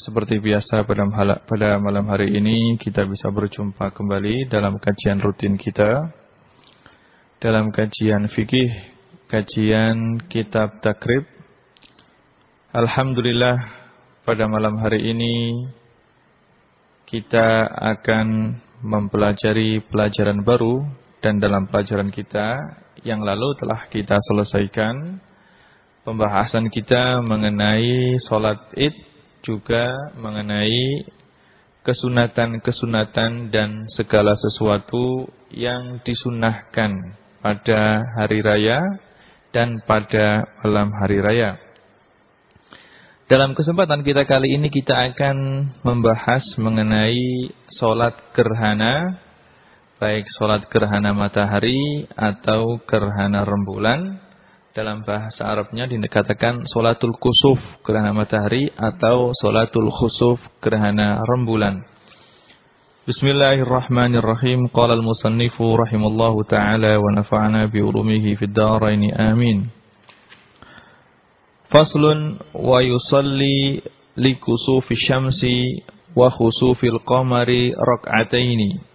seperti biasa pada, pada malam hari ini kita bisa berjumpa kembali dalam kajian rutin kita dalam kajian fikih, kajian kitab takrib. Alhamdulillah pada malam hari ini kita akan mempelajari pelajaran baru dan dalam pelajaran kita yang lalu telah kita selesaikan pembahasan kita mengenai sholat id juga mengenai kesunatan-kesunatan dan segala sesuatu yang disunahkan pada hari raya dan pada malam hari raya. Dalam kesempatan kita kali ini kita akan membahas mengenai sholat gerhana, baik sholat gerhana matahari atau gerhana rembulan dalam bahasa Arabnya dikatakan solatul kusuf gerhana matahari atau solatul khusuf gerhana rembulan. Bismillahirrahmanirrahim. Qala al-musannifu rahimallahu taala wa nafa'ana bi ulumihi fid dharain amin. Faslun wa yusalli li kusufi syamsi wa khusufil qamari rak'ataini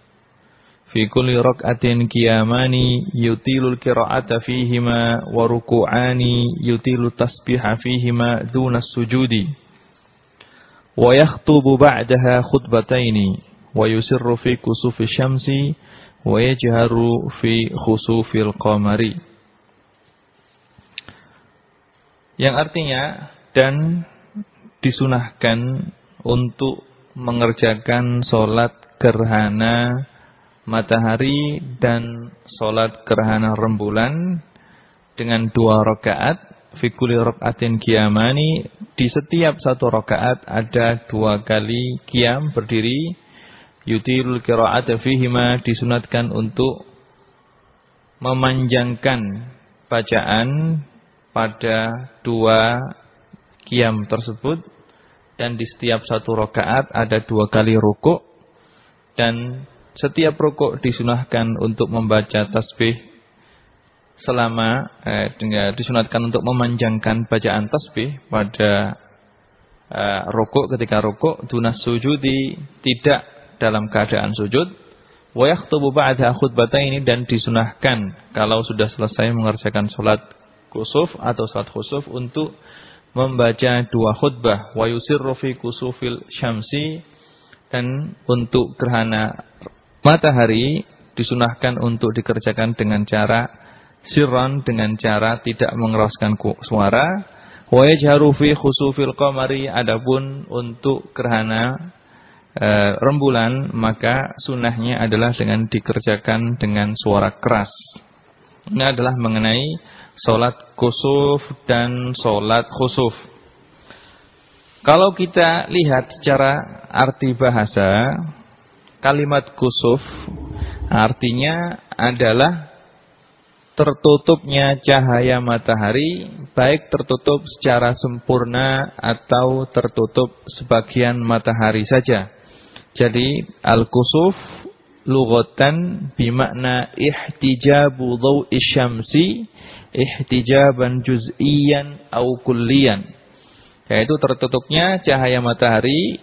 fi kulli rak'atin qiyamani yutilu al-qira'ata fihima wa ruku'ani yutilu tasbiha fihima duna sujudi. Wa yakhthubu ba'daha khutbataini wa yusirru fi kusufi syamsi wa yajharu fi khusufi al-qamari yang artinya dan disunahkan untuk mengerjakan salat gerhana matahari dan solat gerhana rembulan dengan dua rakaat fikuli rakaatin kiamani di setiap satu rakaat ada dua kali kiam berdiri. Yutilul qira'ata fihima disunatkan untuk memanjangkan bacaan pada dua kiam tersebut. Dan di setiap satu rakaat ada dua kali rukuk dan setiap rukuk disunahkan untuk membaca tasbih selama eh, disunahkan untuk memanjangkan bacaan tasbih pada eh, rukuk ketika rukuk dunas sujudi tidak dalam keadaan sujud. Wa ba'da ini dan disunahkan kalau sudah selesai mengerjakan salat kusuf atau salat khusuf untuk membaca dua khutbah. Wa yusirru fi kusufil syamsi dan untuk gerhana Matahari disunahkan untuk dikerjakan dengan cara sirran dengan cara tidak mengeraskan suara. Wa yajharu fi khusufil qamari adapun untuk gerhana e, rembulan maka sunnahnya adalah dengan dikerjakan dengan suara keras. Ini adalah mengenai solat khusuf dan solat khusuf. Kalau kita lihat secara arti bahasa, kalimat kusuf artinya adalah tertutupnya cahaya matahari baik tertutup secara sempurna atau tertutup sebagian matahari saja. Jadi al-kusuf lughatan bimakna ihtijabu dhaw'i syamsi ihtijaban juz'iyan au kulliyan. Yaitu tertutupnya cahaya matahari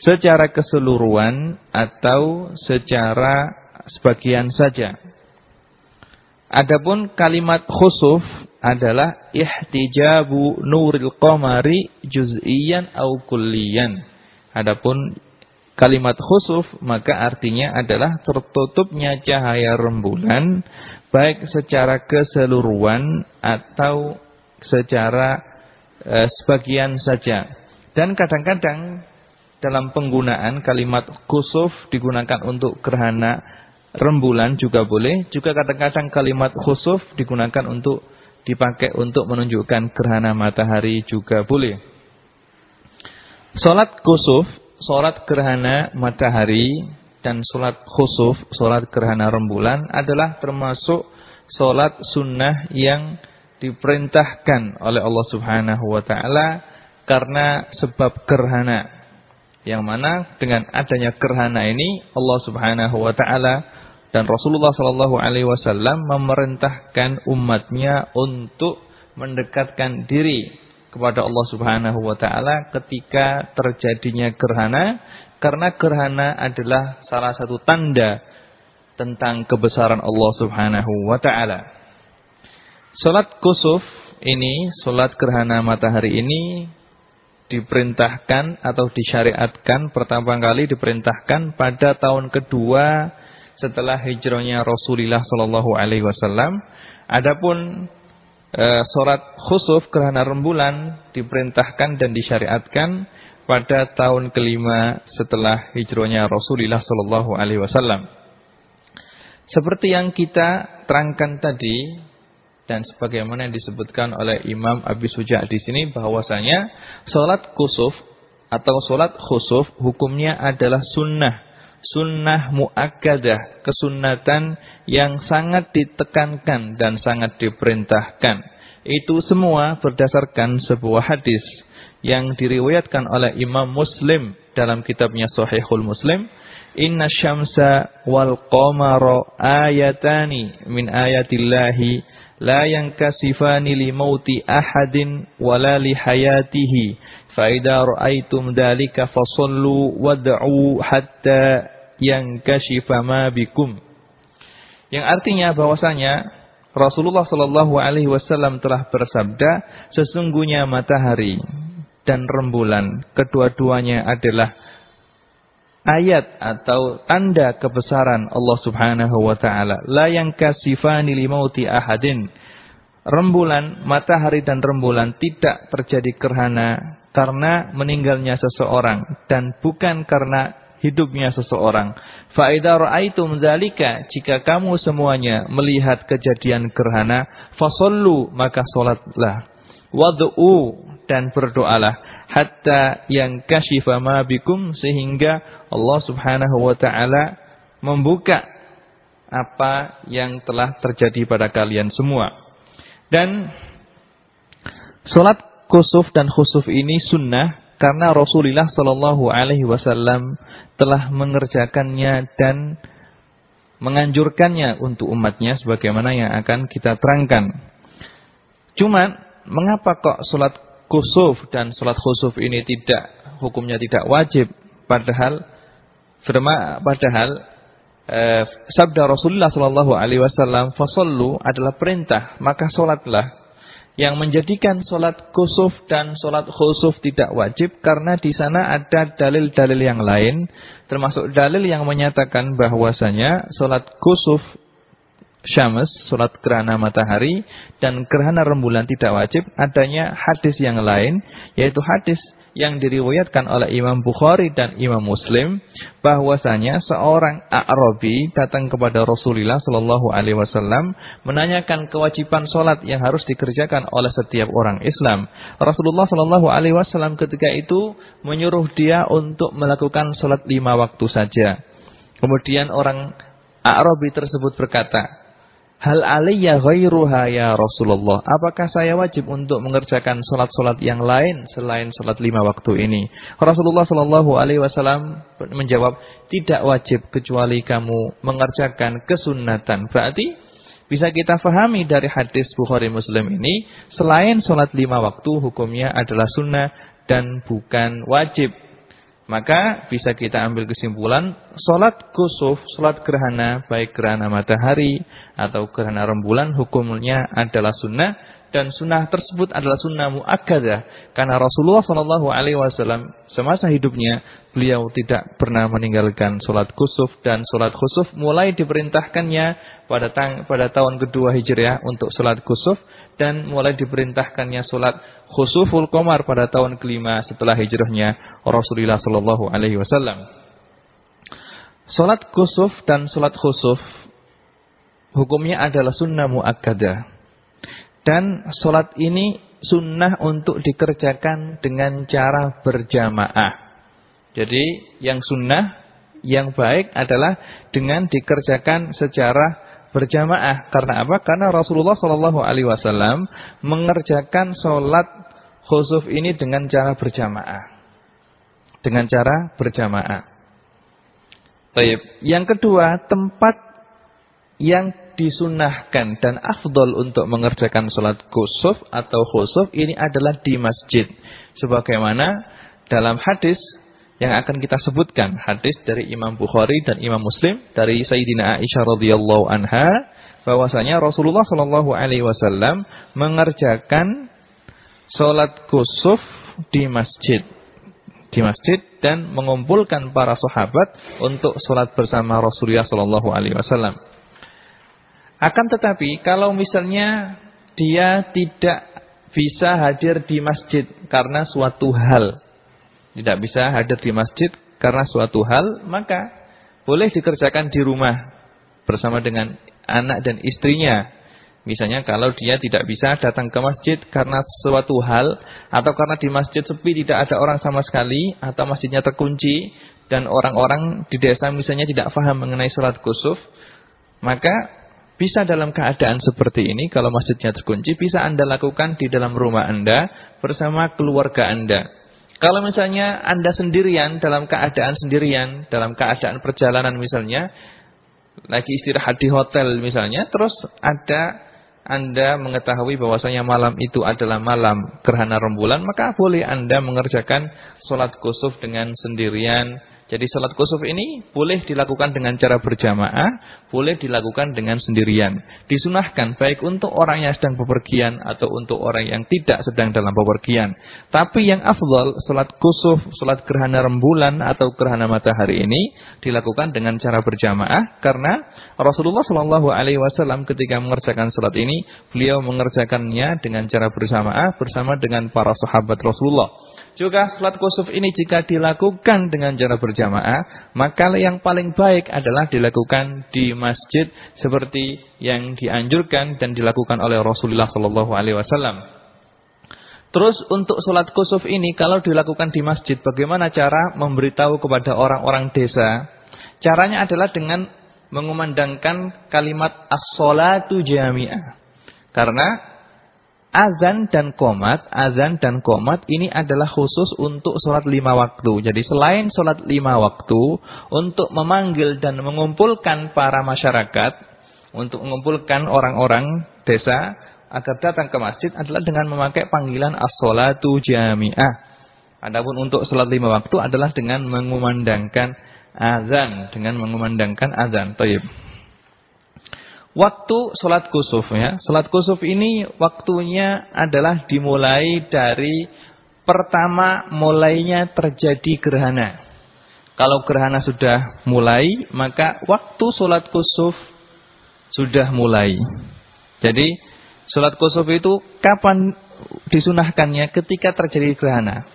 secara keseluruhan atau secara sebagian saja. Adapun kalimat khusuf adalah ihtijabu nuril qamari juz'iyan au kulliyan. Adapun kalimat khusuf maka artinya adalah tertutupnya cahaya rembulan baik secara keseluruhan atau secara e, sebagian saja. Dan kadang-kadang dalam penggunaan kalimat kusuf digunakan untuk gerhana rembulan juga boleh. Juga kadang-kadang kalimat khusuf digunakan untuk dipakai untuk menunjukkan gerhana matahari juga boleh. Salat kusuf, salat gerhana matahari dan sholat khusuf, sholat gerhana rembulan adalah termasuk sholat sunnah yang diperintahkan oleh Allah Subhanahu wa taala karena sebab gerhana. Yang mana dengan adanya gerhana ini Allah Subhanahu wa taala dan Rasulullah sallallahu alaihi wasallam memerintahkan umatnya untuk mendekatkan diri kepada Allah Subhanahu wa taala ketika terjadinya gerhana karena gerhana adalah salah satu tanda tentang kebesaran Allah Subhanahu wa taala. Salat kusuf ini, salat gerhana matahari ini diperintahkan atau disyariatkan pertama kali diperintahkan pada tahun kedua setelah hijrahnya Rasulullah sallallahu alaihi wasallam. Adapun e, salat khusuf gerhana rembulan diperintahkan dan disyariatkan pada tahun kelima setelah hijrahnya Rasulullah Shallallahu Alaihi Wasallam. Seperti yang kita terangkan tadi dan sebagaimana yang disebutkan oleh Imam Abi Suja di sini bahwasanya sholat kusuf atau sholat khusuf hukumnya adalah sunnah sunnah muakkadah kesunatan yang sangat ditekankan dan sangat diperintahkan. Itu semua berdasarkan sebuah hadis yang diriwayatkan oleh Imam Muslim dalam kitabnya Sahihul Muslim. Inna syamsa wal qamara ayatani min ayatillahi la yankasifani li mauti ahadin wala li hayatihi fa idza ra'aitum dalika fasallu wad'u hatta yankashifa ma bikum yang artinya bahwasanya Rasulullah Shallallahu alaihi wasallam telah bersabda sesungguhnya matahari dan rembulan. Kedua-duanya adalah ayat atau tanda kebesaran Allah Subhanahu wa taala. La yang kasifani limauti ahadin. Rembulan, matahari dan rembulan tidak terjadi gerhana karena meninggalnya seseorang dan bukan karena hidupnya seseorang. Fa idza ra'aitum dzalika, jika kamu semuanya melihat kejadian gerhana, fasallu maka salatlah. Wad'u dan berdoalah hatta yang kasyifa ma bikum sehingga Allah Subhanahu wa taala membuka apa yang telah terjadi pada kalian semua. Dan salat kusuf dan khusuf ini sunnah karena Rasulullah Shallallahu alaihi wasallam telah mengerjakannya dan menganjurkannya untuk umatnya sebagaimana yang akan kita terangkan. Cuma mengapa kok salat kusuf dan sholat khusuf ini tidak hukumnya tidak wajib. Padahal firma padahal eh, sabda Rasulullah Shallallahu Alaihi Wasallam fasallu adalah perintah maka sholatlah yang menjadikan sholat kusuf dan sholat khusuf tidak wajib karena di sana ada dalil-dalil yang lain termasuk dalil yang menyatakan bahwasanya sholat kusuf syams, sholat gerhana matahari, dan gerhana rembulan tidak wajib, adanya hadis yang lain, yaitu hadis yang diriwayatkan oleh Imam Bukhari dan Imam Muslim bahwasanya seorang Arabi datang kepada Rasulullah Shallallahu Alaihi Wasallam menanyakan kewajiban sholat yang harus dikerjakan oleh setiap orang Islam. Rasulullah Shallallahu Alaihi Wasallam ketika itu menyuruh dia untuk melakukan sholat lima waktu saja. Kemudian orang Arabi tersebut berkata, Hal aliyya ghairuha ya Rasulullah. Apakah saya wajib untuk mengerjakan solat-solat yang lain selain solat lima waktu ini? Rasulullah Shallallahu Alaihi Wasallam menjawab, tidak wajib kecuali kamu mengerjakan kesunatan. Berarti bisa kita fahami dari hadis Bukhari Muslim ini, selain solat lima waktu hukumnya adalah sunnah dan bukan wajib. Maka bisa kita ambil kesimpulan, sholat kusuf, sholat gerhana, baik gerhana matahari atau gerhana rembulan, hukumnya adalah sunnah. Dan sunnah tersebut adalah sunnah muakkadah. Karena Rasulullah SAW semasa hidupnya, beliau tidak pernah meninggalkan sholat kusuf dan sholat khusuf. Mulai diperintahkannya pada, pada tahun kedua hijriah untuk sholat kusuf. Dan mulai diperintahkannya sholat khusuful komar pada tahun kelima setelah hijrahnya Rasulullah Sallallahu Alaihi Wasallam. Salat kusuf dan salat khusuf hukumnya adalah sunnah muakkadah dan salat ini sunnah untuk dikerjakan dengan cara berjamaah. Jadi yang sunnah yang baik adalah dengan dikerjakan secara berjamaah. Karena apa? Karena Rasulullah Shallallahu Alaihi Wasallam mengerjakan sholat khusuf ini dengan cara berjamaah. Dengan cara berjamaah. Baik. Yang kedua, tempat yang disunahkan dan afdol untuk mengerjakan sholat khusuf atau khusuf ini adalah di masjid. Sebagaimana dalam hadis yang akan kita sebutkan hadis dari Imam Bukhari dan Imam Muslim dari Sayyidina Aisyah radhiyallahu anha bahwasanya Rasulullah Shallallahu alaihi wasallam mengerjakan salat kusuf di masjid di masjid dan mengumpulkan para sahabat untuk salat bersama Rasulullah Shallallahu alaihi wasallam. Akan tetapi kalau misalnya dia tidak bisa hadir di masjid karena suatu hal tidak bisa hadir di masjid karena suatu hal, maka boleh dikerjakan di rumah bersama dengan anak dan istrinya. Misalnya kalau dia tidak bisa datang ke masjid karena suatu hal atau karena di masjid sepi tidak ada orang sama sekali atau masjidnya terkunci dan orang-orang di desa misalnya tidak paham mengenai sholat kusuf, maka bisa dalam keadaan seperti ini kalau masjidnya terkunci bisa Anda lakukan di dalam rumah Anda bersama keluarga Anda. Kalau misalnya Anda sendirian, dalam keadaan sendirian, dalam keadaan perjalanan misalnya, lagi istirahat di hotel misalnya, terus ada Anda mengetahui bahwasanya malam itu adalah malam gerhana rembulan, maka boleh Anda mengerjakan sholat kusuf dengan sendirian, jadi salat kusuf ini boleh dilakukan dengan cara berjamaah, boleh dilakukan dengan sendirian. Disunahkan baik untuk orang yang sedang bepergian atau untuk orang yang tidak sedang dalam bepergian. Tapi yang afdal salat kusuf, salat gerhana rembulan atau gerhana matahari ini dilakukan dengan cara berjamaah karena Rasulullah Shallallahu alaihi wasallam ketika mengerjakan salat ini, beliau mengerjakannya dengan cara berjamaah bersama dengan para sahabat Rasulullah. Juga salat kusuf ini jika dilakukan dengan cara berjamaah, maka yang paling baik adalah dilakukan di masjid seperti yang dianjurkan dan dilakukan oleh Rasulullah Shallallahu alaihi wasallam. Terus untuk sholat kusuf ini kalau dilakukan di masjid bagaimana cara memberitahu kepada orang-orang desa? Caranya adalah dengan mengumandangkan kalimat as-salatu jami'ah. Karena azan dan komat, azan dan komat ini adalah khusus untuk sholat lima waktu. Jadi selain sholat lima waktu, untuk memanggil dan mengumpulkan para masyarakat, untuk mengumpulkan orang-orang desa agar datang ke masjid adalah dengan memakai panggilan as-sholatu jami'ah. Adapun untuk sholat lima waktu adalah dengan mengumandangkan azan, dengan mengumandangkan azan. Taib. Waktu sholat kusuf ya. Sholat kusuf ini waktunya adalah dimulai dari pertama mulainya terjadi gerhana. Kalau gerhana sudah mulai, maka waktu sholat kusuf sudah mulai. Jadi sholat kusuf itu kapan disunahkannya ketika terjadi gerhana.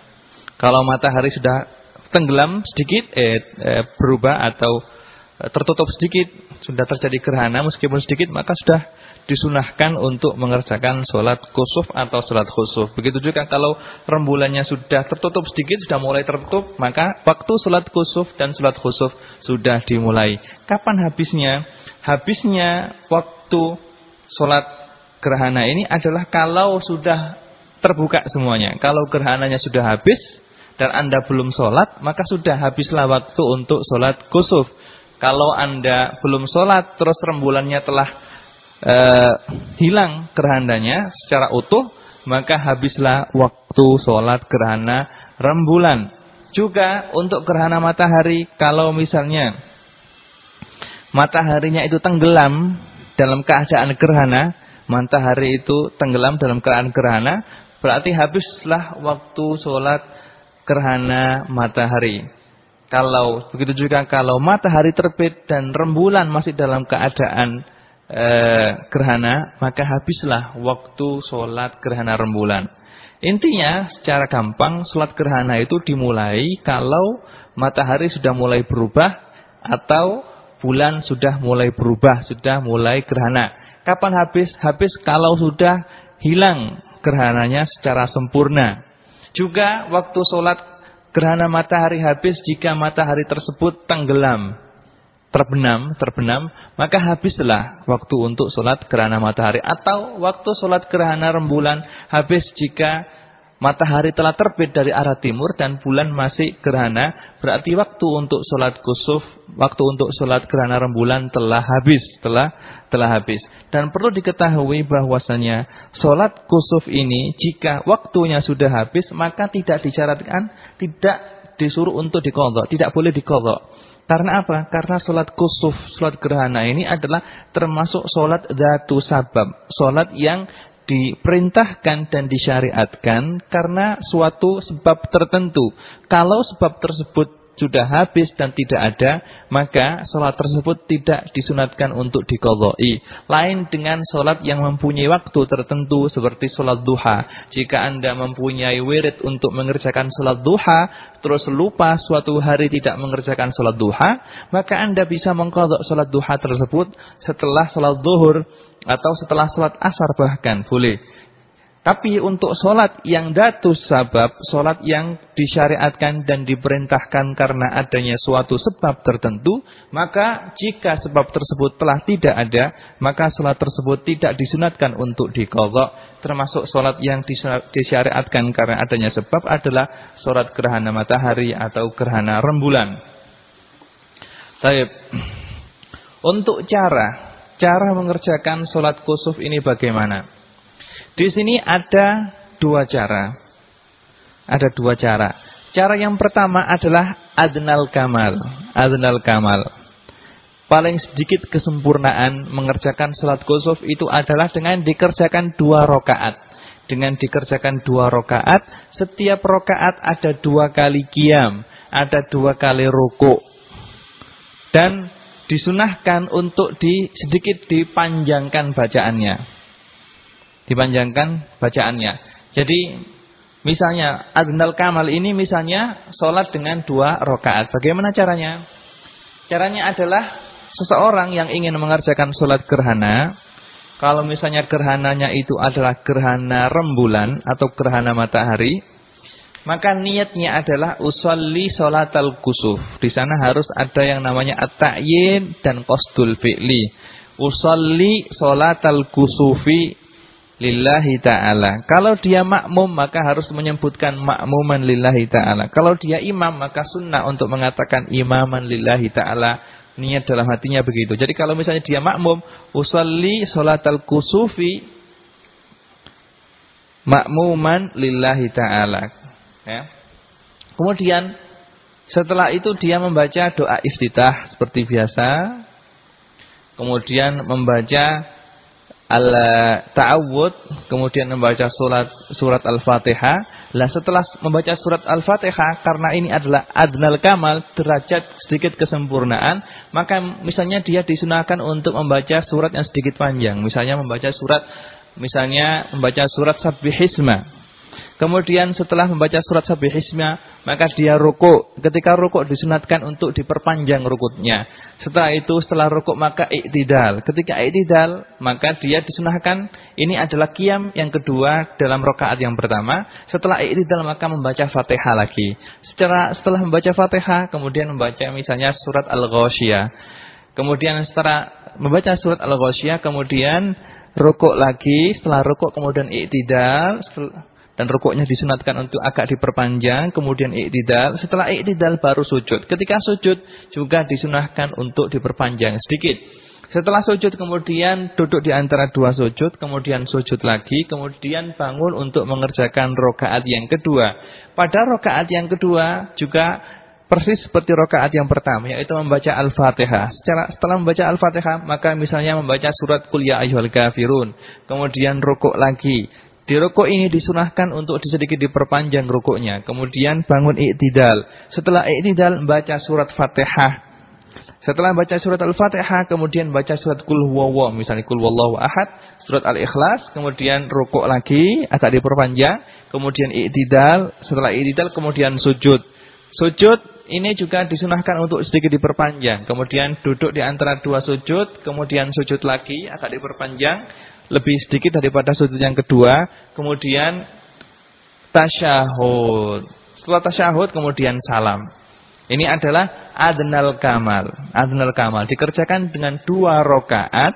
Kalau matahari sudah tenggelam sedikit, eh, eh berubah atau Eh, tertutup sedikit, sudah terjadi gerhana meskipun sedikit, maka sudah disunahkan untuk mengerjakan sholat kusuf atau sholat khusuf. Begitu juga kalau rembulannya sudah tertutup sedikit, sudah mulai tertutup, maka waktu sholat kusuf dan sholat khusuf sudah dimulai. Kapan habisnya? Habisnya waktu sholat gerhana ini adalah kalau sudah terbuka semuanya. Kalau gerhananya sudah habis dan Anda belum sholat, maka sudah habislah waktu untuk sholat kusuf. Kalau Anda belum sholat terus rembulannya telah e, hilang gerhananya secara utuh, maka habislah waktu sholat gerhana rembulan. Juga untuk gerhana matahari, kalau misalnya mataharinya itu tenggelam dalam keadaan gerhana, matahari itu tenggelam dalam keadaan gerhana, berarti habislah waktu sholat gerhana matahari. Kalau begitu juga kalau matahari terbit dan rembulan masih dalam keadaan e, gerhana, maka habislah waktu sholat gerhana rembulan. Intinya secara gampang sholat gerhana itu dimulai kalau matahari sudah mulai berubah atau bulan sudah mulai berubah, sudah mulai gerhana. Kapan habis? Habis kalau sudah hilang gerhananya secara sempurna. Juga waktu sholat Gerhana matahari habis jika matahari tersebut tenggelam terbenam, terbenam, maka habislah waktu untuk sholat gerhana matahari. Atau waktu sholat gerhana rembulan habis jika matahari telah terbit dari arah timur dan bulan masih gerhana, berarti waktu untuk sholat kusuf, waktu untuk sholat gerhana rembulan telah habis, telah telah habis. Dan perlu diketahui bahwasanya sholat kusuf ini jika waktunya sudah habis, maka tidak disyaratkan, tidak disuruh untuk dikodok, tidak boleh dikodok. Karena apa? Karena sholat kusuf, sholat gerhana ini adalah termasuk sholat datu sabab. Sholat yang diperintahkan dan disyariatkan karena suatu sebab tertentu. Kalau sebab tersebut sudah habis dan tidak ada, maka sholat tersebut tidak disunatkan untuk dikodoi. Lain dengan sholat yang mempunyai waktu tertentu seperti sholat duha. Jika anda mempunyai wirid untuk mengerjakan sholat duha, terus lupa suatu hari tidak mengerjakan sholat duha, maka anda bisa mengkodok sholat duha tersebut setelah sholat duhur atau setelah sholat asar bahkan boleh. Tapi untuk sholat yang datus sabab, sholat yang disyariatkan dan diperintahkan karena adanya suatu sebab tertentu, maka jika sebab tersebut telah tidak ada, maka sholat tersebut tidak disunatkan untuk dikodok. Termasuk sholat yang disyariatkan karena adanya sebab adalah sholat gerhana matahari atau gerhana rembulan. Baik. Untuk cara, cara mengerjakan sholat kusuf ini bagaimana? Di sini ada dua cara. Ada dua cara. Cara yang pertama adalah adnal kamal. Adnal kamal. Paling sedikit kesempurnaan mengerjakan salat kusuf itu adalah dengan dikerjakan dua rokaat. Dengan dikerjakan dua rokaat, setiap rokaat ada dua kali kiam, ada dua kali ruku. Dan disunahkan untuk di, sedikit dipanjangkan bacaannya dipanjangkan bacaannya. Jadi misalnya adnal kamal ini misalnya sholat dengan dua rokaat. Bagaimana caranya? Caranya adalah seseorang yang ingin mengerjakan sholat gerhana. Kalau misalnya gerhananya itu adalah gerhana rembulan atau gerhana matahari. Maka niatnya adalah usolli sholat al-kusuf. Di sana harus ada yang namanya at-ta'yin dan qasdul fi'li. Usolli sholat al-kusufi lillahi ta'ala. Kalau dia makmum maka harus menyebutkan makmuman lillahi ta'ala. Kalau dia imam maka sunnah untuk mengatakan imaman lillahi ta'ala. Niat dalam hatinya begitu. Jadi kalau misalnya dia makmum, usalli salatal kusufi makmuman lillahi ta'ala. Ya. Kemudian setelah itu dia membaca doa iftitah seperti biasa. Kemudian membaca al-ta'awud, kemudian membaca surat surat Al-Fatihah. Lah setelah membaca surat Al-Fatihah karena ini adalah adnal kamal, derajat sedikit kesempurnaan, maka misalnya dia disunahkan untuk membaca surat yang sedikit panjang. Misalnya membaca surat misalnya membaca surat Sabbihisma Kemudian setelah membaca surat Sabihisma, maka dia rukuk. Ketika rukuk disunatkan untuk diperpanjang rukuknya. Setelah itu, setelah rukuk maka iktidal. Ketika iktidal, maka dia disunahkan, ini adalah kiam yang kedua dalam rokaat yang pertama. Setelah iktidal maka membaca fatihah lagi. Setelah, setelah membaca fatihah, kemudian membaca misalnya surat Al-Ghoshiyah. Kemudian setelah membaca surat Al-Ghoshiyah, kemudian rukuk lagi. Setelah rukuk kemudian iktidal. Dan rukuknya disunatkan untuk agak diperpanjang, kemudian iktidal. Setelah iktidal baru sujud. Ketika sujud juga disunahkan untuk diperpanjang sedikit. Setelah sujud kemudian duduk di antara dua sujud, kemudian sujud lagi, kemudian bangun untuk mengerjakan rokaat yang kedua. Pada rokaat yang kedua juga persis seperti rokaat yang pertama, yaitu membaca Al-Fatihah. Secara setelah membaca Al-Fatihah, maka misalnya membaca surat Kuliah ya Ayyuhal Kafirun, kemudian rukuk lagi, di rukuk ini disunahkan untuk sedikit diperpanjang rukuknya. Kemudian bangun iktidal. Setelah iktidal membaca surat Fatihah. Setelah baca surat Al-Fatihah, kemudian baca surat Kul Huwawa, misalnya Kul Wallahu Ahad, surat Al-Ikhlas, kemudian rukuk lagi, agak diperpanjang, kemudian iktidal, setelah iktidal kemudian sujud. Sujud ini juga disunahkan untuk sedikit diperpanjang, kemudian duduk di antara dua sujud, kemudian sujud lagi, agak diperpanjang, lebih sedikit daripada sujud yang kedua, kemudian tasyahud. setelah tasyahud kemudian salam. Ini adalah adnal kamal. Adnal kamal dikerjakan dengan dua rokaat,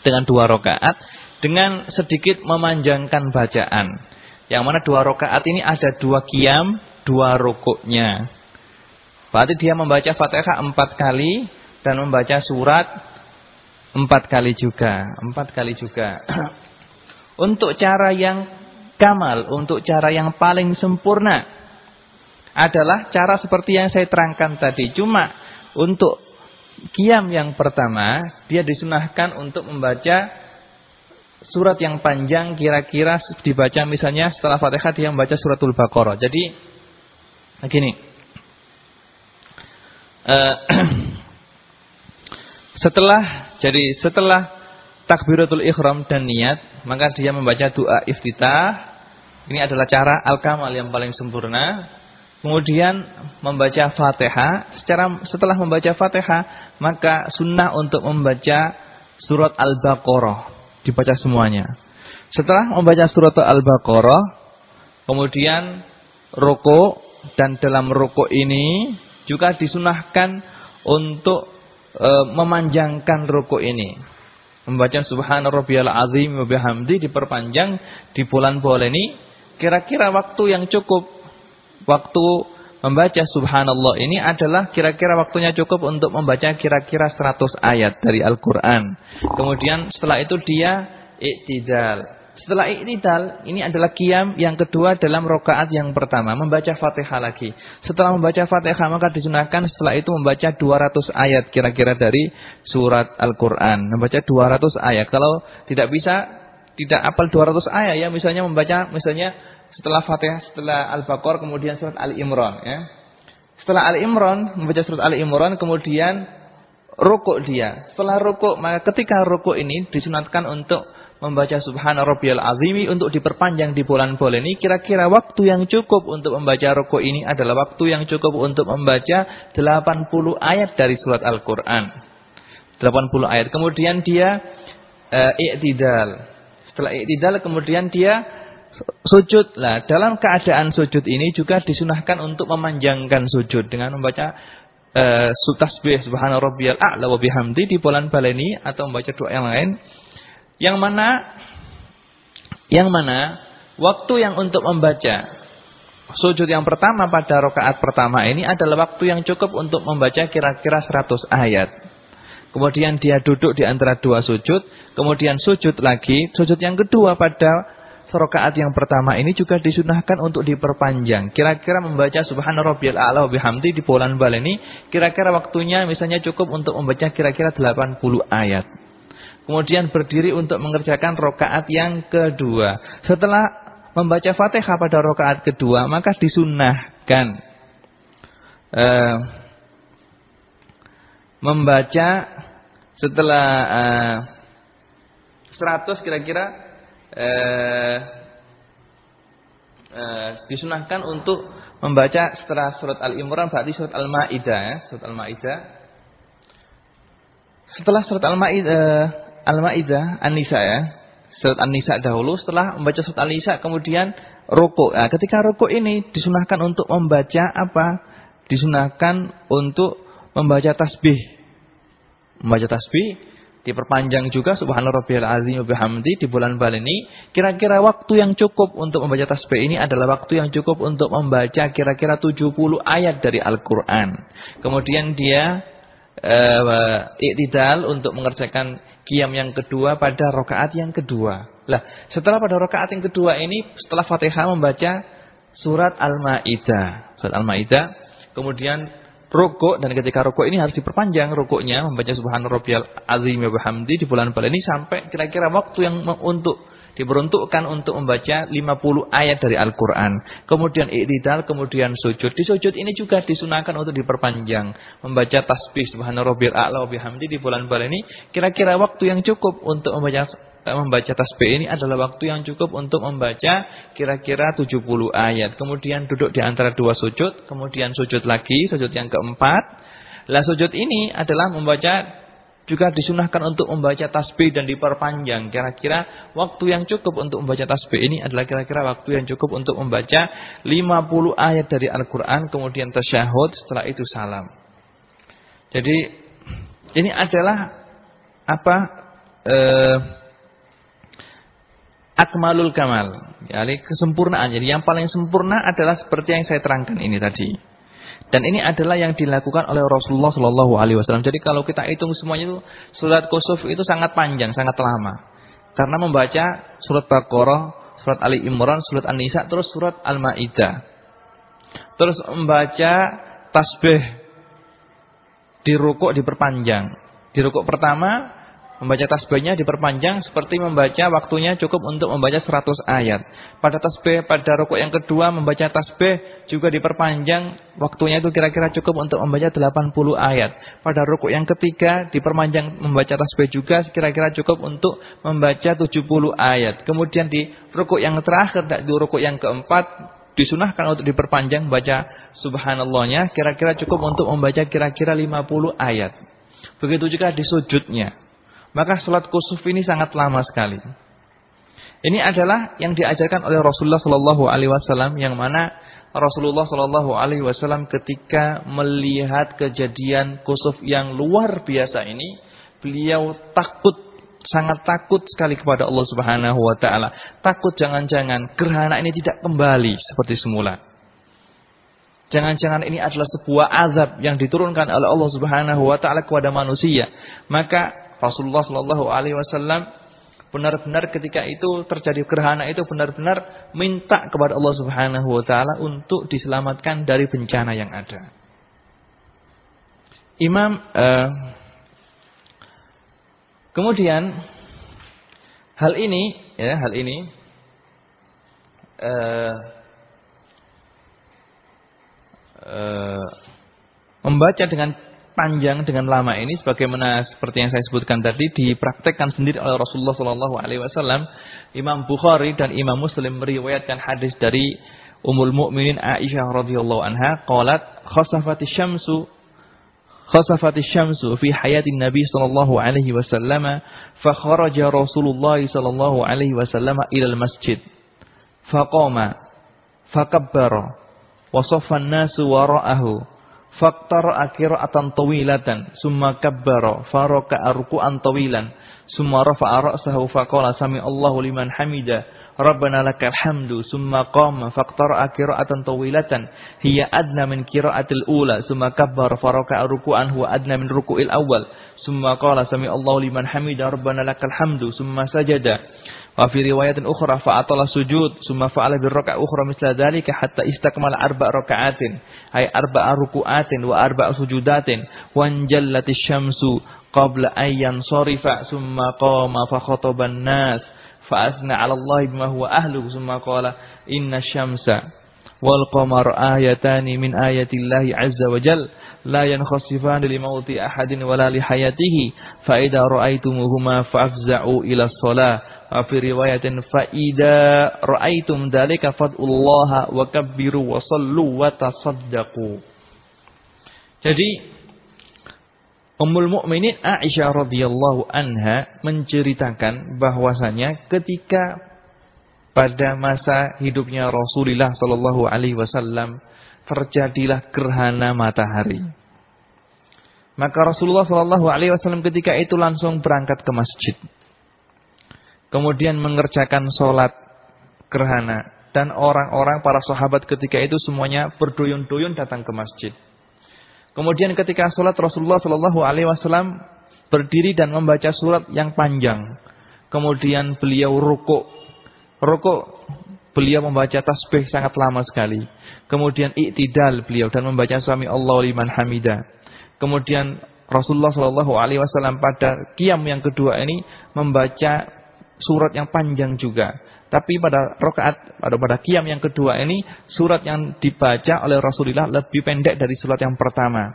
dengan dua rokaat, dengan sedikit memanjangkan bacaan. Yang mana dua rokaat ini ada dua kiam, dua rukuknya. Berarti dia membaca fatihah empat kali dan membaca surat empat kali juga, empat kali juga. untuk cara yang kamal, untuk cara yang paling sempurna adalah cara seperti yang saya terangkan tadi. Cuma untuk kiam yang pertama, dia disunahkan untuk membaca surat yang panjang kira-kira dibaca misalnya setelah Fatihah dia membaca suratul Baqarah. Jadi begini. Uh, setelah jadi setelah takbiratul ihram dan niat, maka dia membaca doa iftitah. Ini adalah cara al-kamal yang paling sempurna kemudian membaca Fatihah, secara setelah membaca Fatihah, maka sunnah untuk membaca surat Al-Baqarah, dibaca semuanya. Setelah membaca surat Al-Baqarah, kemudian rukuk dan dalam rukuk ini juga disunahkan untuk e, memanjangkan rukuk ini. Membaca subhana rabbiyal azim wa bihamdi diperpanjang di bulan boleh ini kira-kira waktu yang cukup waktu membaca subhanallah ini adalah kira-kira waktunya cukup untuk membaca kira-kira 100 ayat dari Al-Quran. Kemudian setelah itu dia iktidal. Setelah iktidal, ini adalah kiam yang kedua dalam rokaat yang pertama. Membaca fatihah lagi. Setelah membaca fatihah maka disunahkan setelah itu membaca 200 ayat kira-kira dari surat Al-Quran. Membaca 200 ayat. Kalau tidak bisa, tidak apal 200 ayat ya. Misalnya membaca, misalnya setelah Fatihah, setelah Al-Baqarah, kemudian surat Al-Imran ya. Setelah Al-Imran, membaca surat Al-Imran, kemudian rukuk dia. Setelah rukuk, maka ketika rukuk ini disunatkan untuk membaca Subhana Rabbiyal Azimi untuk diperpanjang di bulan bulan ini. Kira-kira waktu yang cukup untuk membaca rukuk ini adalah waktu yang cukup untuk membaca 80 ayat dari surat Al-Quran. 80 ayat. Kemudian dia uh, i'tidal. Setelah i'tidal kemudian dia sujud. Lah, dalam keadaan sujud ini juga disunahkan untuk memanjangkan sujud dengan membaca uh, tasbih subhana rabbiyal a'la wa bihamdi di bulan baleni atau membaca doa yang lain. Yang mana yang mana waktu yang untuk membaca sujud yang pertama pada rakaat pertama ini adalah waktu yang cukup untuk membaca kira-kira 100 ayat. Kemudian dia duduk di antara dua sujud, kemudian sujud lagi, sujud yang kedua pada Rokaat yang pertama ini juga disunahkan untuk diperpanjang. Kira-kira membaca Subhana Rabbiyal A'la bihamdi di bulan bal ini kira-kira waktunya misalnya cukup untuk membaca kira-kira 80 ayat. Kemudian berdiri untuk mengerjakan rokaat yang kedua. Setelah membaca Fatihah pada rokaat kedua, maka disunahkan uh, membaca setelah eh, 100 kira-kira eh, eh, disunahkan untuk membaca setelah surat Al-Imran berarti surat Al-Maidah ya, surat Al-Maidah. Setelah surat Al-Maidah eh, Al-Maidah An-Nisa ya. Surat An-Nisa dahulu setelah membaca surat An-Nisa kemudian rukuk. Nah, ketika rukuk ini disunahkan untuk membaca apa? Disunahkan untuk membaca tasbih. Membaca tasbih diperpanjang juga subhanallah rabbiyal azim wa bihamdi di bulan Bal ini kira-kira waktu yang cukup untuk membaca tasbih ini adalah waktu yang cukup untuk membaca kira-kira 70 ayat dari Al-Qur'an kemudian dia uh, iktidal untuk mengerjakan qiyam yang kedua pada rakaat yang kedua. Lah setelah pada rakaat yang kedua ini setelah Fatihah membaca surat Al-Maidah. Surat Al-Maidah kemudian rukuk dan ketika rukuk ini harus diperpanjang rukuknya membaca subhanallah rabbiyal azim wa bihamdi di bulan bulan ini sampai kira-kira waktu yang untuk diperuntukkan untuk membaca 50 ayat dari Al-Qur'an. Kemudian i'tidal, kemudian sujud. Di sujud ini juga disunahkan untuk diperpanjang, membaca tasbih subhanallah rabbiyal a'la bihamdi di bulan bulan ini kira-kira waktu yang cukup untuk membaca Eh, membaca tasbih ini adalah waktu yang cukup untuk membaca kira-kira 70 ayat. Kemudian duduk di antara dua sujud, kemudian sujud lagi, sujud yang keempat. Lah sujud ini adalah membaca juga disunahkan untuk membaca tasbih dan diperpanjang. Kira-kira waktu yang cukup untuk membaca tasbih ini adalah kira-kira waktu yang cukup untuk membaca 50 ayat dari Al-Quran, kemudian tasyahud, setelah itu salam. Jadi ini adalah apa? Eh, akmalul kamal. Jadi kesempurnaan. Jadi yang paling sempurna adalah seperti yang saya terangkan ini tadi. Dan ini adalah yang dilakukan oleh Rasulullah Shallallahu Alaihi Wasallam. Jadi kalau kita hitung semuanya itu surat kusuf itu sangat panjang, sangat lama. Karena membaca surat Baqarah, surat Ali Imran, surat An-Nisa, terus surat Al-Maidah. Terus membaca tasbih di rukuk diperpanjang. Di rukuk pertama Membaca tasbihnya diperpanjang seperti membaca waktunya cukup untuk membaca 100 ayat. Pada tasbih, pada rukuk yang kedua membaca tasbih juga diperpanjang waktunya itu kira-kira cukup untuk membaca 80 ayat. Pada rukuk yang ketiga diperpanjang membaca tasbih juga kira-kira cukup untuk membaca 70 ayat. Kemudian di rukuk yang terakhir, di rukuk yang keempat disunahkan untuk diperpanjang baca subhanallahnya kira-kira cukup untuk membaca kira-kira 50 ayat. Begitu juga di sujudnya. Maka sholat kusuf ini sangat lama sekali. Ini adalah yang diajarkan oleh Rasulullah Shallallahu Alaihi Wasallam yang mana Rasulullah Shallallahu Alaihi Wasallam ketika melihat kejadian kusuf yang luar biasa ini, beliau takut sangat takut sekali kepada Allah Subhanahu wa taala. Takut jangan-jangan gerhana ini tidak kembali seperti semula. Jangan-jangan ini adalah sebuah azab yang diturunkan oleh Allah Subhanahu wa taala kepada manusia. Maka Rasulullah Shallallahu Alaihi Wasallam benar-benar ketika itu terjadi gerhana itu benar-benar minta kepada Allah Subhanahu Wa Taala untuk diselamatkan dari bencana yang ada. Imam uh, kemudian hal ini ya hal ini uh, uh, membaca dengan panjang dengan lama ini sebagaimana seperti yang saya sebutkan tadi dipraktekkan sendiri oleh Rasulullah Shallallahu alaihi wasallam. Imam Bukhari dan Imam Muslim meriwayatkan hadis dari Ummul Mukminin Aisyah radhiyallahu anha qalat khasafati syamsu khasafati syamsu fi hayatin Nabi sallallahu alaihi wasallam fa kharaja Rasulullah sallallahu alaihi wasallam ila al-masjid faqama fakabbara wa saffa an-nasu wara'ahu Faktar akhiratan tawilatan. Summa kabbara faraka arku'an tawilan. Summa rafa'a ra'sahu faqala sami Allahu liman hamida Rabbana lakal hamdu summa qama faktar akhiratan tawilatan. Hiya adna min qira'atil ula summa kabbara faraka ruku'an huwa adna min ruku'il awal summa qala sami Allahu liman hamida Rabbana lakal hamdu summa sajada. Wa fi riwayatin ukhra fa'atala sujud summa fa'ala bir raka'ah ukhra misla dzalika hatta istakmala arba' raka'atin. Ay arba'a ruku'atin wa arba'a sujudatin. Wanjallatis syamsu qabla ayyan sarifa summa qama fa khataban nas inna syamsa wal qamar ayatani min ayati Allah azza wa jal la yankhasifan li mauti ahadin wala li hayatihi fa idza ra'aytumuhuma fafza'u ila shalah fi riwayatin fa idza raaitum dzalika fad'ullaha wa kabbiru wa sallu wa tasaddaqu. Jadi Ummul Mukminin Aisyah radhiyallahu anha menceritakan bahwasanya ketika pada masa hidupnya Rasulullah sallallahu alaihi wasallam terjadilah gerhana matahari. Maka Rasulullah sallallahu alaihi wasallam ketika itu langsung berangkat ke masjid kemudian mengerjakan sholat gerhana. Dan orang-orang para sahabat ketika itu semuanya berduyun-duyun datang ke masjid. Kemudian ketika sholat Rasulullah Shallallahu Alaihi Wasallam berdiri dan membaca surat yang panjang. Kemudian beliau rukuk, rukuk beliau membaca tasbih sangat lama sekali. Kemudian iktidal beliau dan membaca suami Allah liman hamida. Kemudian Rasulullah Shallallahu Alaihi Wasallam pada kiam yang kedua ini membaca surat yang panjang juga. Tapi pada rokaat, pada pada kiam yang kedua ini, surat yang dibaca oleh Rasulullah lebih pendek dari surat yang pertama.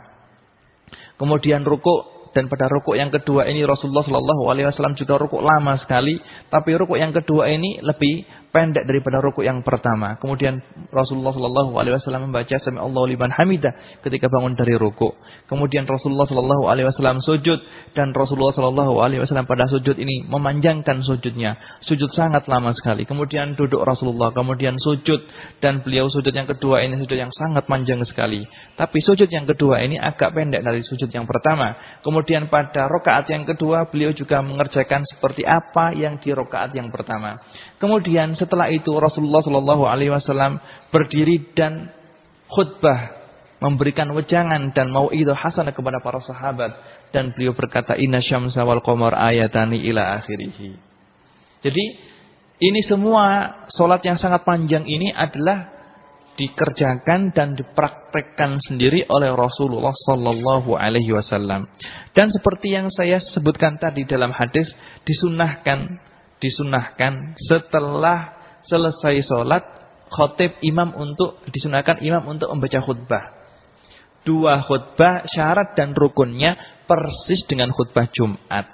Kemudian rukuk dan pada rukuk yang kedua ini Rasulullah Shallallahu Alaihi Wasallam juga rukuk lama sekali. Tapi rukuk yang kedua ini lebih pendek daripada rukuk yang pertama. Kemudian Rasulullah Shallallahu Alaihi Wasallam membaca Sami Allah liman hamidah ketika bangun dari rukuk. Kemudian Rasulullah Shallallahu Alaihi Wasallam sujud dan Rasulullah Shallallahu Alaihi Wasallam pada sujud ini memanjangkan sujudnya. Sujud sangat lama sekali. Kemudian duduk Rasulullah, kemudian sujud dan beliau sujud yang kedua ini sujud yang sangat panjang sekali. Tapi sujud yang kedua ini agak pendek dari sujud yang pertama. Kemudian pada rokaat yang kedua beliau juga mengerjakan seperti apa yang di rokaat yang pertama. Kemudian setelah itu Rasulullah Shallallahu Alaihi Wasallam berdiri dan khutbah memberikan wejangan dan mau itu hasanah kepada para sahabat dan beliau berkata inna syamsa wal qamar ayatani ila akhirih. Jadi ini semua solat yang sangat panjang ini adalah dikerjakan dan dipraktekkan sendiri oleh Rasulullah Sallallahu Alaihi Wasallam. Dan seperti yang saya sebutkan tadi dalam hadis, disunahkan, disunahkan setelah selesai sholat, khotib imam untuk disunahkan imam untuk membaca khutbah. Dua khutbah syarat dan rukunnya persis dengan khutbah Jumat.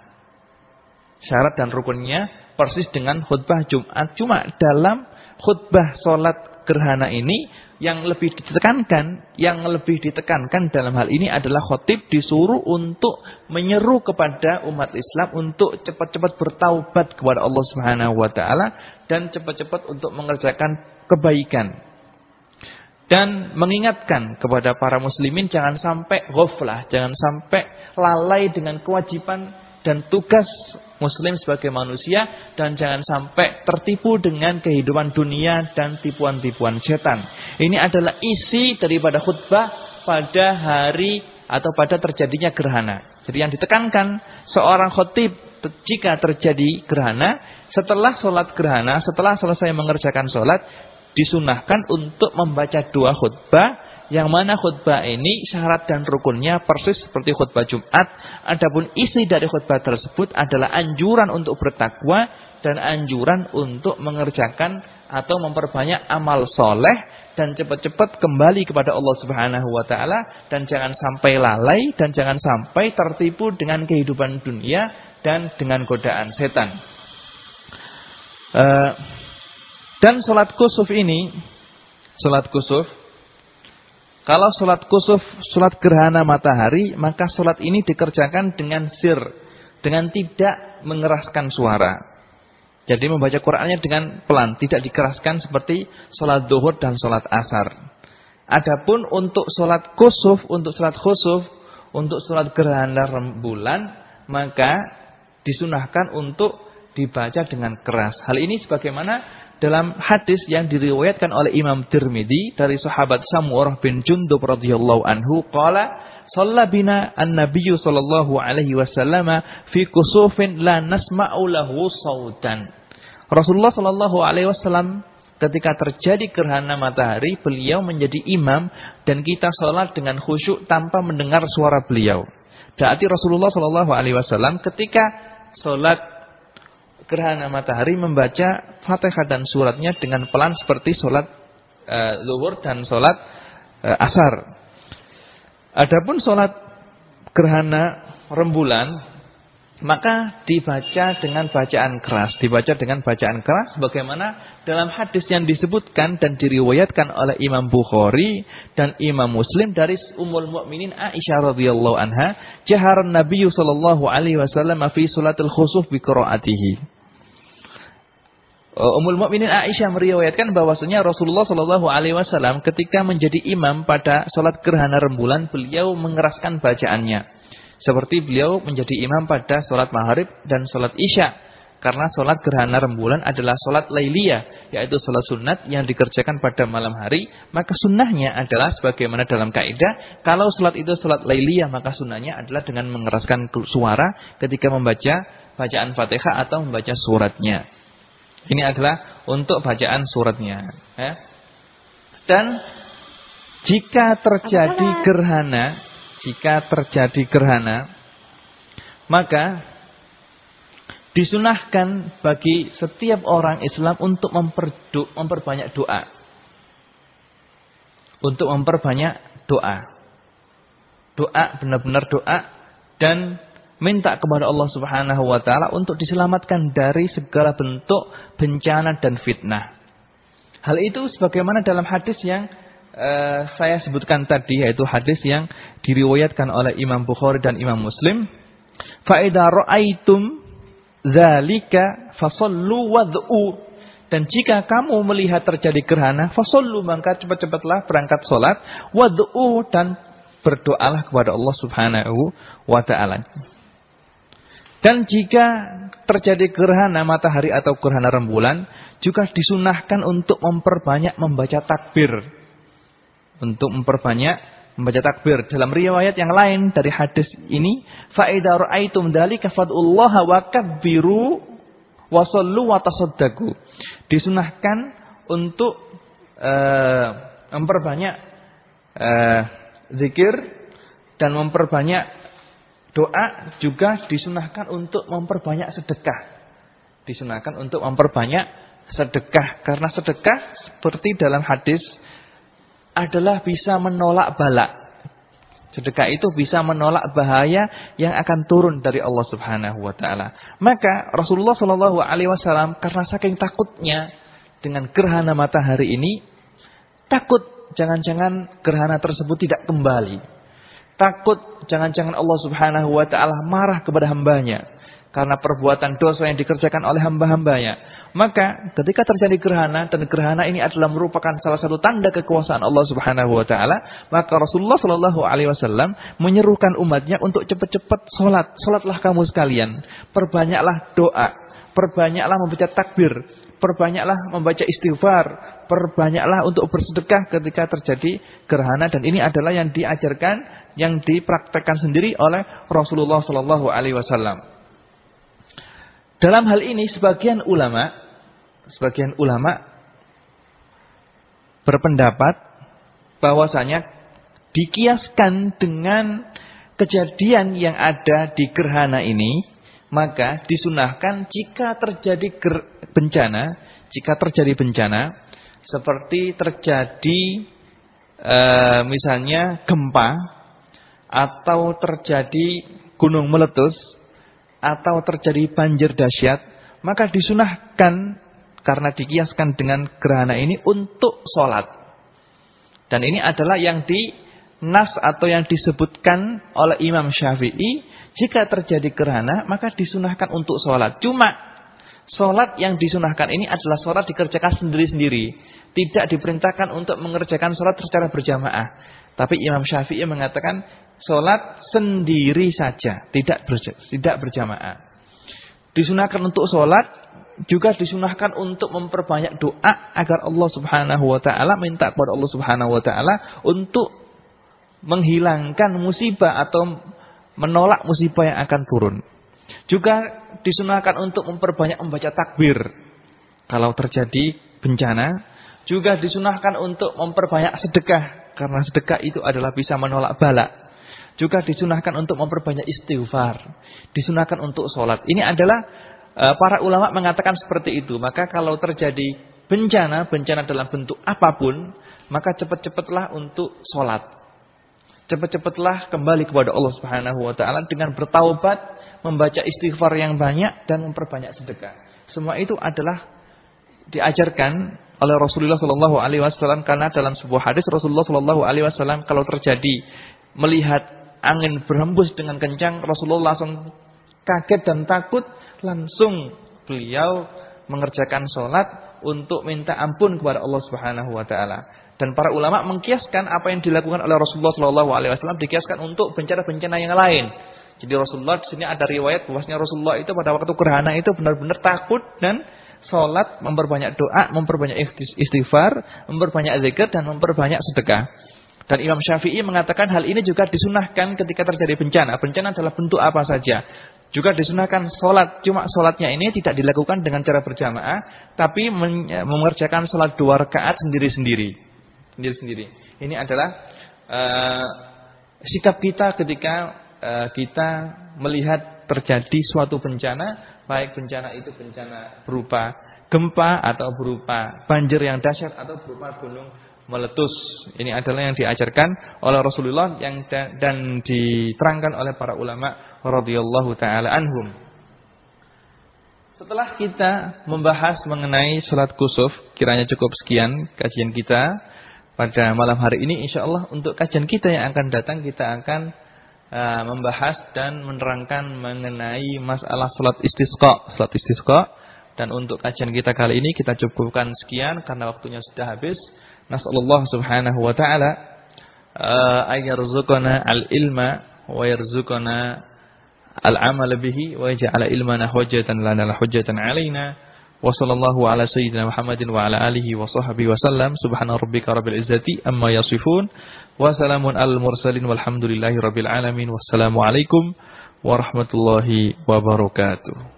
Syarat dan rukunnya persis dengan khutbah Jumat. Cuma dalam khutbah sholat gerhana ini yang lebih ditekankan, yang lebih ditekankan dalam hal ini adalah khotib disuruh untuk menyeru kepada umat Islam untuk cepat-cepat bertaubat kepada Allah Subhanahu wa taala dan cepat-cepat untuk mengerjakan kebaikan. Dan mengingatkan kepada para muslimin jangan sampai ghaflah, jangan sampai lalai dengan kewajiban dan tugas muslim sebagai manusia dan jangan sampai tertipu dengan kehidupan dunia dan tipuan-tipuan setan. Ini adalah isi daripada khutbah pada hari atau pada terjadinya gerhana. Jadi yang ditekankan seorang khotib jika terjadi gerhana, setelah sholat gerhana, setelah selesai mengerjakan sholat, disunahkan untuk membaca dua khutbah yang mana khutbah ini syarat dan rukunnya persis seperti khutbah Jumat. Adapun isi dari khutbah tersebut adalah anjuran untuk bertakwa dan anjuran untuk mengerjakan atau memperbanyak amal soleh dan cepat-cepat kembali kepada Allah Subhanahu wa taala dan jangan sampai lalai dan jangan sampai tertipu dengan kehidupan dunia dan dengan godaan setan. Uh, dan salat kusuf ini, salat kusuf kalau sholat kusuf, sholat gerhana matahari, maka sholat ini dikerjakan dengan sir. Dengan tidak mengeraskan suara. Jadi membaca Qur'annya dengan pelan, tidak dikeraskan seperti sholat duhur dan sholat asar. Adapun untuk sholat kusuf, untuk sholat khusuf, untuk sholat gerhana rembulan, maka disunahkan untuk dibaca dengan keras. Hal ini sebagaimana dalam hadis yang diriwayatkan oleh Imam Tirmidzi dari sahabat Samurah bin Jundub radhiyallahu anhu qala shalla bina an-nabiy sallallahu alaihi wasallam fi kusufin la nasma'u lahu sautan. Rasulullah sallallahu alaihi wasallam ketika terjadi gerhana matahari beliau menjadi imam dan kita salat dengan khusyuk tanpa mendengar suara beliau. Berarti Rasulullah sallallahu alaihi wasallam ketika salat gerhana matahari membaca Fatihah dan suratnya dengan pelan seperti sholat zuhur dan sholat uh, asar. Adapun sholat gerhana rembulan maka dibaca dengan bacaan keras, dibaca dengan bacaan keras bagaimana dalam hadis yang disebutkan dan diriwayatkan oleh Imam Bukhari dan Imam Muslim dari Ummul Mukminin Aisyah radhiyallahu anha, jaharan Nabi sallallahu alaihi wasallam fi salatil khusuf bi qiraatihi. Ummul Mukminin Aisyah meriwayatkan bahwasanya Rasulullah Shallallahu alaihi wasallam ketika menjadi imam pada salat gerhana rembulan beliau mengeraskan bacaannya. Seperti beliau menjadi imam pada salat Maghrib dan salat Isya. Karena salat gerhana rembulan adalah salat lailiyah, yaitu salat sunat yang dikerjakan pada malam hari, maka sunnahnya adalah sebagaimana dalam kaidah, kalau salat itu salat lailiyah, maka sunnahnya adalah dengan mengeraskan suara ketika membaca bacaan Fatihah atau membaca suratnya. Ini adalah untuk bacaan suratnya. Ya. Dan jika terjadi gerhana, jika terjadi gerhana, maka disunahkan bagi setiap orang Islam untuk memperdu, memperbanyak doa. Untuk memperbanyak doa. Doa, benar-benar doa. Dan minta kepada Allah Subhanahu wa taala untuk diselamatkan dari segala bentuk bencana dan fitnah. Hal itu sebagaimana dalam hadis yang uh, saya sebutkan tadi yaitu hadis yang diriwayatkan oleh Imam Bukhari dan Imam Muslim. Fa idza ra'aitum dzalika fasallu wad'u dan jika kamu melihat terjadi gerhana, fasollu maka cepat-cepatlah berangkat sholat, wad'u dan berdoalah kepada Allah Subhanahu wa taala. Dan jika terjadi gerhana matahari atau gerhana rembulan, juga disunahkan untuk memperbanyak membaca takbir. Untuk memperbanyak membaca takbir. Dalam riwayat yang lain dari hadis ini, fa idza ra'aitum dzalika fad'ullaha wa wasallu wa. Disunahkan untuk uh, memperbanyak uh, zikir dan memperbanyak doa juga disunahkan untuk memperbanyak sedekah. Disunahkan untuk memperbanyak sedekah karena sedekah seperti dalam hadis adalah bisa menolak balak. Sedekah itu bisa menolak bahaya yang akan turun dari Allah Subhanahu wa taala. Maka Rasulullah Shallallahu alaihi wasallam karena saking takutnya dengan gerhana matahari ini takut jangan-jangan gerhana tersebut tidak kembali. Takut jangan-jangan Allah Subhanahu wa taala marah kepada hambanya karena perbuatan dosa yang dikerjakan oleh hamba-hambanya. Maka ketika terjadi gerhana dan gerhana ini adalah merupakan salah satu tanda kekuasaan Allah Subhanahu wa taala, maka Rasulullah Shallallahu alaihi wasallam menyerukan umatnya untuk cepat-cepat salat. Salatlah kamu sekalian, perbanyaklah doa, perbanyaklah membaca takbir, perbanyaklah membaca istighfar, perbanyaklah untuk bersedekah ketika terjadi gerhana. Dan ini adalah yang diajarkan, yang dipraktekkan sendiri oleh Rasulullah Shallallahu alaihi wasallam. Dalam hal ini sebagian ulama sebagian ulama berpendapat bahwasanya dikiaskan dengan kejadian yang ada di gerhana ini, maka disunahkan jika terjadi bencana, jika terjadi bencana seperti terjadi e, misalnya gempa atau terjadi gunung meletus atau terjadi banjir dahsyat, maka disunahkan karena dikiaskan dengan gerhana ini untuk sholat. Dan ini adalah yang di nas atau yang disebutkan oleh Imam Syafi'i. Jika terjadi gerhana maka disunahkan untuk sholat. Cuma sholat yang disunahkan ini adalah sholat dikerjakan sendiri-sendiri. Tidak diperintahkan untuk mengerjakan sholat secara berjamaah. Tapi Imam Syafi'i mengatakan sholat sendiri saja. Tidak, tidak berjamaah. Disunahkan untuk sholat juga disunahkan untuk memperbanyak doa agar Allah Subhanahu wa taala minta kepada Allah Subhanahu wa taala untuk menghilangkan musibah atau menolak musibah yang akan turun. Juga disunahkan untuk memperbanyak membaca takbir kalau terjadi bencana. Juga disunahkan untuk memperbanyak sedekah karena sedekah itu adalah bisa menolak balak. Juga disunahkan untuk memperbanyak istighfar. Disunahkan untuk sholat. Ini adalah Eh, para ulama mengatakan seperti itu. Maka kalau terjadi bencana, bencana dalam bentuk apa pun, maka cepat-cepatlah untuk sholat. Cepat-cepatlah kembali kepada Allah Subhanahu wa taala dengan bertaubat, membaca istighfar yang banyak dan memperbanyak sedekah. Semua itu adalah diajarkan oleh Rasulullah Shallallahu alaihi wasallam karena dalam sebuah hadis Rasulullah Shallallahu alaihi wasallam kalau terjadi melihat angin berhembus dengan kencang Rasulullah langsung kaget dan takut langsung beliau mengerjakan sholat untuk minta ampun kepada Allah Subhanahu Wa Taala. Dan para ulama mengkiaskan apa yang dilakukan oleh Rasulullah Shallallahu Alaihi Wasallam dikiaskan untuk bencana-bencana yang lain. Jadi Rasulullah di sini ada riwayat bahwasanya Rasulullah itu pada waktu gerhana itu benar-benar takut dan sholat, memperbanyak doa, memperbanyak istighfar, memperbanyak zikir dan memperbanyak sedekah. Dan Imam Syafi'i mengatakan hal ini juga disunahkan ketika terjadi bencana. Bencana adalah bentuk apa saja. Juga disunahkan sholat. Cuma sholatnya ini tidak dilakukan dengan cara berjamaah. Tapi mengerjakan sholat dua rakaat sendiri-sendiri. Sendiri-sendiri. Ini adalah uh, sikap kita ketika uh, kita melihat terjadi suatu bencana. Baik bencana itu bencana berupa gempa atau berupa banjir yang dahsyat atau berupa gunung meletus. Ini adalah yang diajarkan oleh Rasulullah yang dan diterangkan oleh para ulama radhiyallahu taala anhum. Setelah kita membahas mengenai salat kusuf, kiranya cukup sekian kajian kita pada malam hari ini insyaallah untuk kajian kita yang akan datang kita akan uh, membahas dan menerangkan mengenai masalah salat istisqa, salat istisqa dan untuk kajian kita kali ini kita cukupkan sekian karena waktunya sudah habis. Nasallallahu subhanahu wa ta'ala ayyarzuqana al-ilma wa yarzuqana al-amal bihi wa yaj'ala ilmana hujjatan lana la hujjatan alaina. Wa sallallahu ala sayyidina Muhammadin wa ala alihi wa sahbihi wa sallam. Subhana rabbika rabbil izzati amma yasifun. Wa salamun al mursalin walhamdulillahi rabbil alamin. Wassalamu alaikum warahmatullahi wabarakatuh.